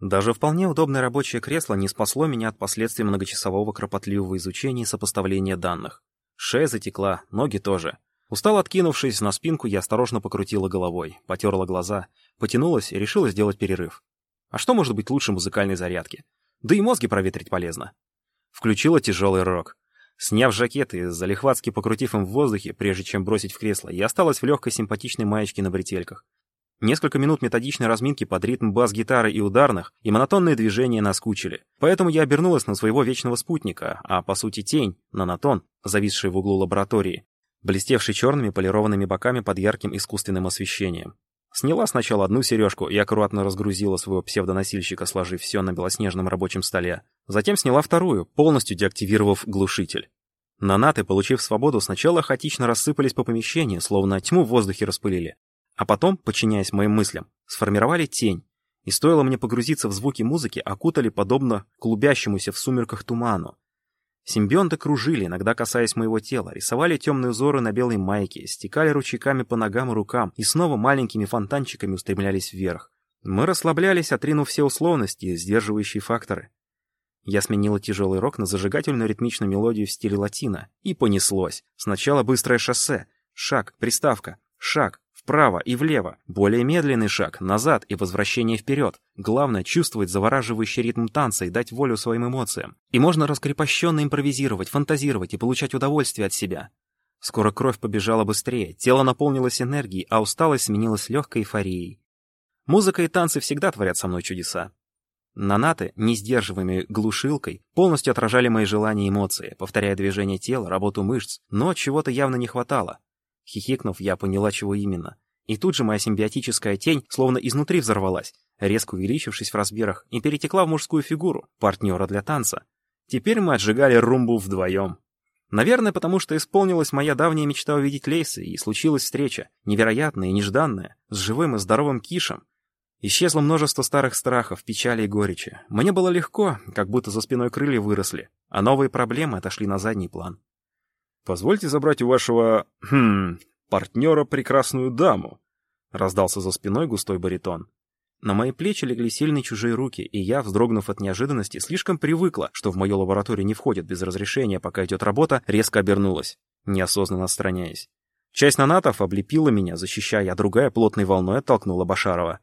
Даже вполне удобное рабочее кресло не спасло меня от последствий многочасового кропотливого изучения и сопоставления данных. Шея затекла, ноги тоже. Устал откинувшись на спинку, я осторожно покрутила головой, потерла глаза, потянулась и решила сделать перерыв. А что может быть лучше музыкальной зарядки? Да и мозги проветрить полезно. Включила тяжелый рок. Сняв жакет и залихватски покрутив им в воздухе, прежде чем бросить в кресло, я осталась в легкой симпатичной маечке на бретельках. Несколько минут методичной разминки под ритм бас-гитары и ударных, и монотонные движения наскучили. Поэтому я обернулась на своего вечного спутника, а по сути тень, нанотон, зависший в углу лаборатории, блестевший черными полированными боками под ярким искусственным освещением. Сняла сначала одну сережку и аккуратно разгрузила своего псевдоносильщика, сложив все на белоснежном рабочем столе. Затем сняла вторую, полностью деактивировав глушитель. Нанаты, получив свободу, сначала хаотично рассыпались по помещению, словно тьму в воздухе распылили. А потом, подчиняясь моим мыслям, сформировали тень. И стоило мне погрузиться в звуки музыки, окутали подобно клубящемуся в сумерках туману. Симбионты кружили, иногда касаясь моего тела, рисовали темные узоры на белой майке, стекали ручейками по ногам и рукам и снова маленькими фонтанчиками устремлялись вверх. Мы расслаблялись, отринув все условности и сдерживающие факторы. Я сменила тяжелый рок на зажигательную ритмичную мелодию в стиле латино. И понеслось. Сначала быстрое шоссе. Шаг, приставка. Шаг, вправо и влево, более медленный шаг, назад и возвращение вперед. Главное — чувствовать завораживающий ритм танца и дать волю своим эмоциям. И можно раскрепощенно импровизировать, фантазировать и получать удовольствие от себя. Скоро кровь побежала быстрее, тело наполнилось энергией, а усталость сменилась легкой эйфорией. Музыка и танцы всегда творят со мной чудеса. Нанаты, не сдерживаемые глушилкой, полностью отражали мои желания и эмоции, повторяя движение тела, работу мышц, но чего-то явно не хватало. Хихикнув, я поняла, чего именно. И тут же моя симбиотическая тень словно изнутри взорвалась, резко увеличившись в размерах, и перетекла в мужскую фигуру, партнера для танца. Теперь мы отжигали румбу вдвоем. Наверное, потому что исполнилась моя давняя мечта увидеть Лейса, и случилась встреча, невероятная и нежданная, с живым и здоровым Кишем. Исчезло множество старых страхов, печали и горечи. Мне было легко, как будто за спиной крылья выросли, а новые проблемы отошли на задний план. «Позвольте забрать у вашего... хм... партнера прекрасную даму», — раздался за спиной густой баритон. На мои плечи легли сильные чужие руки, и я, вздрогнув от неожиданности, слишком привыкла, что в мою лабораторию не входят без разрешения, пока идет работа, резко обернулась, неосознанно отстраняясь. Часть нанатов облепила меня, защищая, а другая плотной волной оттолкнула Башарова.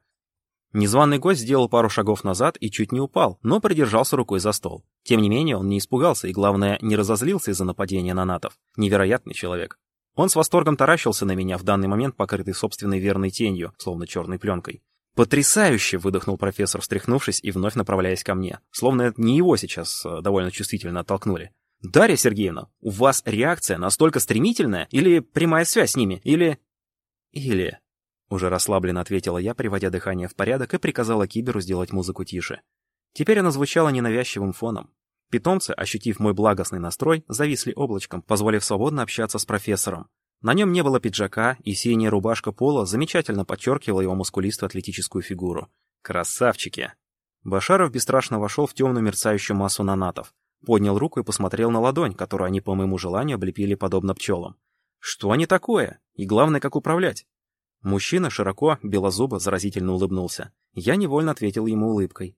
Незваный гость сделал пару шагов назад и чуть не упал, но придержался рукой за стол. Тем не менее, он не испугался и, главное, не разозлился из-за нападения на натов. Невероятный человек. Он с восторгом таращился на меня в данный момент, покрытый собственной верной тенью, словно черной пленкой. «Потрясающе!» — выдохнул профессор, встряхнувшись и вновь направляясь ко мне. Словно не его сейчас э, довольно чувствительно оттолкнули. «Дарья Сергеевна, у вас реакция настолько стремительная? Или прямая связь с ними? Или...» «Или...» Уже расслабленно ответила я, приводя дыхание в порядок, и приказала Киберу сделать музыку тише. Теперь она звучала ненавязчивым фоном. Питомцы, ощутив мой благостный настрой, зависли облачком, позволив свободно общаться с профессором. На нем не было пиджака, и синяя рубашка пола замечательно подчеркивала его мускулистую атлетическую фигуру. Красавчики! Башаров бесстрашно вошел в темную мерцающую массу нанатов, поднял руку и посмотрел на ладонь, которую они по моему желанию облепили подобно пчелам. Что они такое? И главное, как управлять? Мужчина широко, белозубо, заразительно улыбнулся. Я невольно ответил ему улыбкой.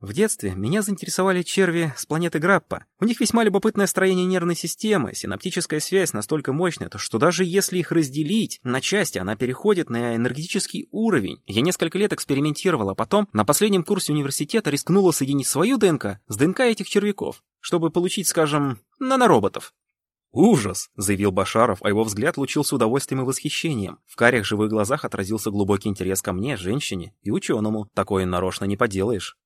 В детстве меня заинтересовали черви с планеты Граппа. У них весьма любопытное строение нервной системы, синаптическая связь настолько мощная, что даже если их разделить на части, она переходит на энергетический уровень. Я несколько лет экспериментировал, а потом на последнем курсе университета рискнула соединить свою ДНК с ДНК этих червяков, чтобы получить, скажем, нанороботов. «Ужас!» — заявил Башаров, а его взгляд лучился удовольствием и восхищением. В карих живых глазах отразился глубокий интерес ко мне, женщине и ученому. Такое нарочно не поделаешь.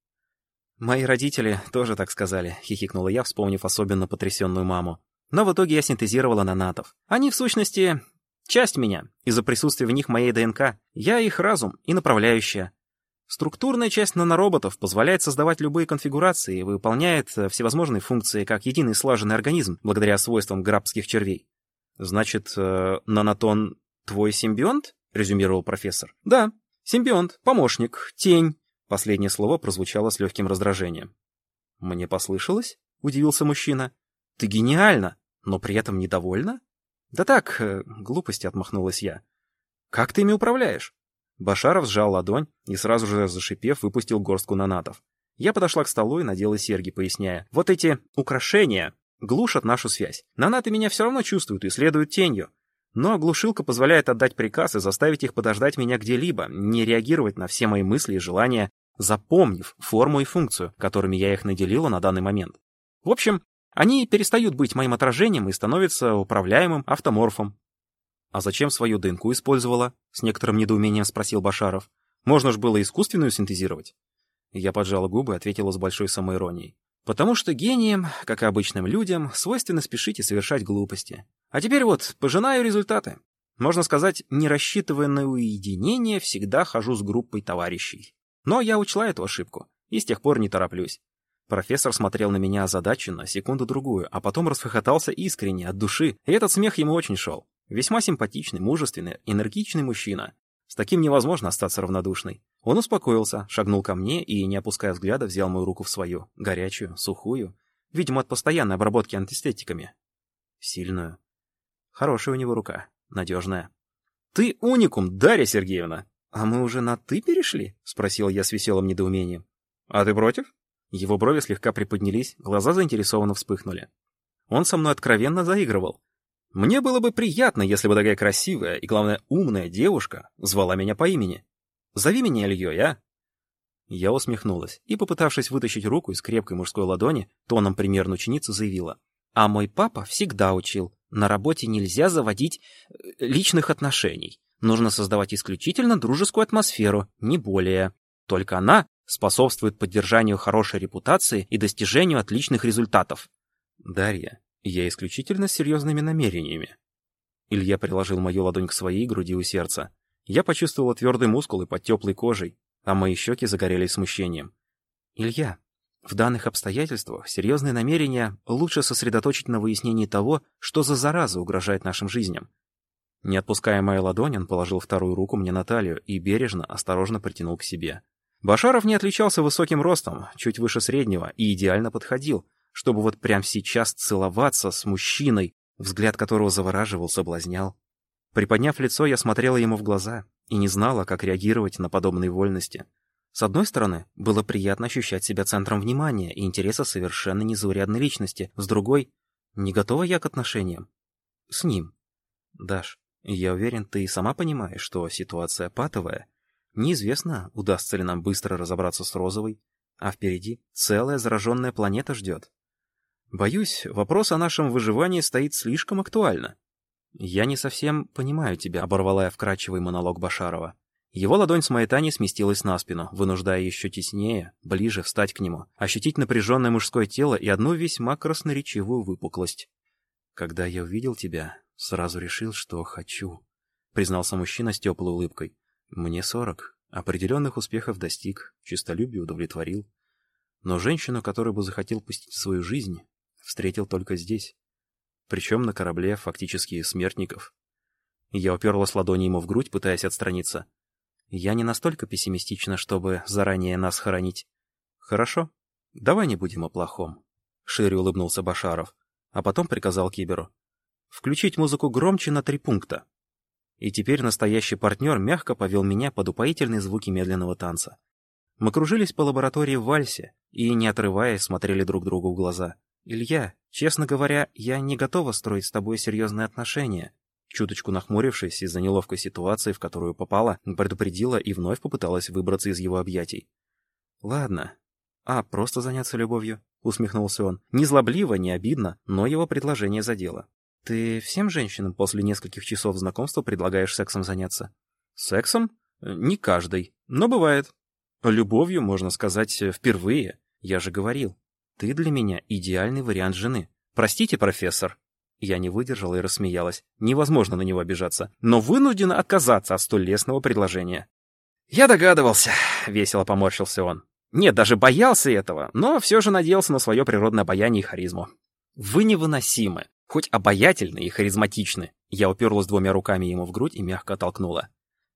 «Мои родители тоже так сказали», — хихикнула я, вспомнив особенно потрясенную маму. Но в итоге я синтезировала нанатов. Они, в сущности, часть меня. Из-за присутствия в них моей ДНК. Я их разум и направляющая. Структурная часть нанороботов позволяет создавать любые конфигурации и выполняет э, всевозможные функции как единый слаженный организм, благодаря свойствам грабских червей. «Значит, э, нанотон твой симбионт?» — резюмировал профессор. «Да, симбионт, помощник, тень». Последнее слово прозвучало с легким раздражением. «Мне послышалось?» — удивился мужчина. «Ты гениально, но при этом недовольна?» «Да так, э, глупости отмахнулась я. Как ты ими управляешь?» Башаров сжал ладонь и сразу же, зашипев, выпустил горстку нанатов. Я подошла к столу и надела серьги, поясняя. Вот эти украшения глушат нашу связь. Нанаты меня все равно чувствуют и следуют тенью. Но глушилка позволяет отдать приказ и заставить их подождать меня где-либо, не реагировать на все мои мысли и желания, запомнив форму и функцию, которыми я их наделила на данный момент. В общем, они перестают быть моим отражением и становятся управляемым автоморфом. «А зачем свою дынку использовала?» — с некоторым недоумением спросил Башаров. «Можно ж было искусственную синтезировать?» Я поджала губы и ответила с большой самоиронией. «Потому что гением, как и обычным людям, свойственно спешить и совершать глупости. А теперь вот, пожинаю результаты. Можно сказать, не рассчитывая на уединение, всегда хожу с группой товарищей. Но я учла эту ошибку, и с тех пор не тороплюсь. Профессор смотрел на меня озадаченно, секунду-другую, а потом расхохотался искренне, от души, и этот смех ему очень шел. Весьма симпатичный, мужественный, энергичный мужчина. С таким невозможно остаться равнодушной. Он успокоился, шагнул ко мне и, не опуская взгляда, взял мою руку в свою, горячую, сухую, видимо, от постоянной обработки антистетиками. Сильную. Хорошая у него рука, надежная. «Ты уникум, Дарья Сергеевна!» «А мы уже на «ты» перешли?» — спросил я с веселым недоумением. «А ты против?» Его брови слегка приподнялись, глаза заинтересованно вспыхнули. Он со мной откровенно заигрывал. Мне было бы приятно, если бы такая красивая и, главное, умная девушка звала меня по имени. Зови меня Ильей, а? Я усмехнулась и, попытавшись вытащить руку из крепкой мужской ладони, тоном примерно ученицы заявила. А мой папа всегда учил, на работе нельзя заводить э, личных отношений. Нужно создавать исключительно дружескую атмосферу, не более. Только она способствует поддержанию хорошей репутации и достижению отличных результатов. Дарья, я исключительно с серьезными намерениями. Илья приложил мою ладонь к своей груди у сердца. Я почувствовала твердый мускулы под теплой кожей, а мои щеки загорелись смущением. Илья, в данных обстоятельствах серьезные намерения лучше сосредоточить на выяснении того, что за зараза угрожает нашим жизням. Не отпуская мою ладонь, он положил вторую руку мне на талию и бережно, осторожно притянул к себе. Башаров не отличался высоким ростом, чуть выше среднего, и идеально подходил, чтобы вот прямо сейчас целоваться с мужчиной, взгляд которого завораживал, соблазнял. Приподняв лицо, я смотрела ему в глаза и не знала, как реагировать на подобные вольности. С одной стороны, было приятно ощущать себя центром внимания и интереса совершенно незаурядной личности, с другой — не готова я к отношениям. С ним. Даш, я уверен, ты и сама понимаешь, что ситуация патовая, Неизвестно, удастся ли нам быстро разобраться с Розовой, а впереди целая зараженная планета ждет. Боюсь, вопрос о нашем выживании стоит слишком актуально. Я не совсем понимаю тебя, оборвала я вкрадчивый монолог Башарова. Его ладонь с Маэтани сместилась на спину, вынуждая еще теснее, ближе встать к нему, ощутить напряженное мужское тело и одну весьма красноречивую выпуклость. «Когда я увидел тебя, сразу решил, что хочу», — признался мужчина с теплой улыбкой. Мне сорок. Определенных успехов достиг, честолюбие удовлетворил. Но женщину, которую бы захотел пустить в свою жизнь, встретил только здесь. Причем на корабле фактически смертников. Я уперлась ладони ему в грудь, пытаясь отстраниться. Я не настолько пессимистична, чтобы заранее нас хоронить. Хорошо, давай не будем о плохом. Шире улыбнулся Башаров, а потом приказал Киберу. Включить музыку громче на три пункта. И теперь настоящий партнер мягко повел меня под упоительные звуки медленного танца. Мы кружились по лаборатории в вальсе и, не отрываясь, смотрели друг другу в глаза. «Илья, честно говоря, я не готова строить с тобой серьезные отношения». Чуточку нахмурившись из-за неловкой ситуации, в которую попала, предупредила и вновь попыталась выбраться из его объятий. «Ладно. А, просто заняться любовью?» — усмехнулся он. Не злобливо, не обидно, но его предложение задело. Ты всем женщинам после нескольких часов знакомства предлагаешь сексом заняться? Сексом? Не каждый, но бывает. Любовью, можно сказать, впервые. Я же говорил. Ты для меня идеальный вариант жены. Простите, профессор. Я не выдержала и рассмеялась. Невозможно на него обижаться. Но вынуждена отказаться от столь лестного предложения. «Я догадывался», — весело поморщился он. Нет, даже боялся этого, но все же надеялся на свое природное обаяние и харизму. «Вы невыносимы хоть обаятельны и харизматичны. Я уперлась двумя руками ему в грудь и мягко оттолкнула.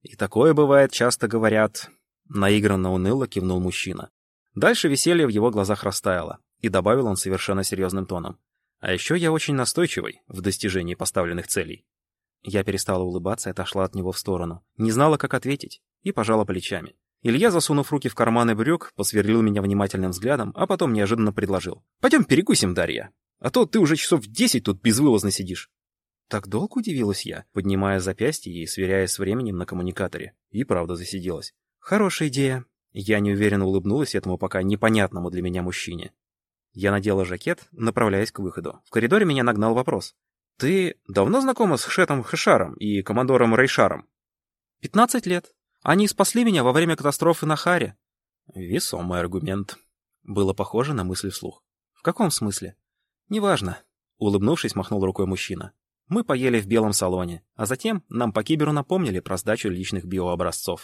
И такое бывает, часто говорят. Наигранно уныло кивнул мужчина. Дальше веселье в его глазах растаяло, и добавил он совершенно серьезным тоном. А еще я очень настойчивый в достижении поставленных целей. Я перестала улыбаться и отошла от него в сторону. Не знала, как ответить. и пожала плечами. Илья, засунув руки в карманы брюк, посверлил меня внимательным взглядом, а потом неожиданно предложил. «Пойдем перекусим, Дарья. А то ты уже часов десять тут безвылазно сидишь». Так долго удивилась я, поднимая запястье и сверяясь с временем на коммуникаторе. И правда засиделась. «Хорошая идея». Я неуверенно улыбнулась этому пока непонятному для меня мужчине. Я надела жакет, направляясь к выходу. В коридоре меня нагнал вопрос. «Ты давно знакома с Хетом Хэшаром и командором Рейшаром?» «Пятнадцать лет. Они спасли меня во время катастрофы на Харе». Весомый аргумент. Было похоже на мысли вслух. «В каком смысле?» «Неважно», — улыбнувшись, махнул рукой мужчина. Мы поели в белом салоне, а затем нам по киберу напомнили про сдачу личных биообразцов.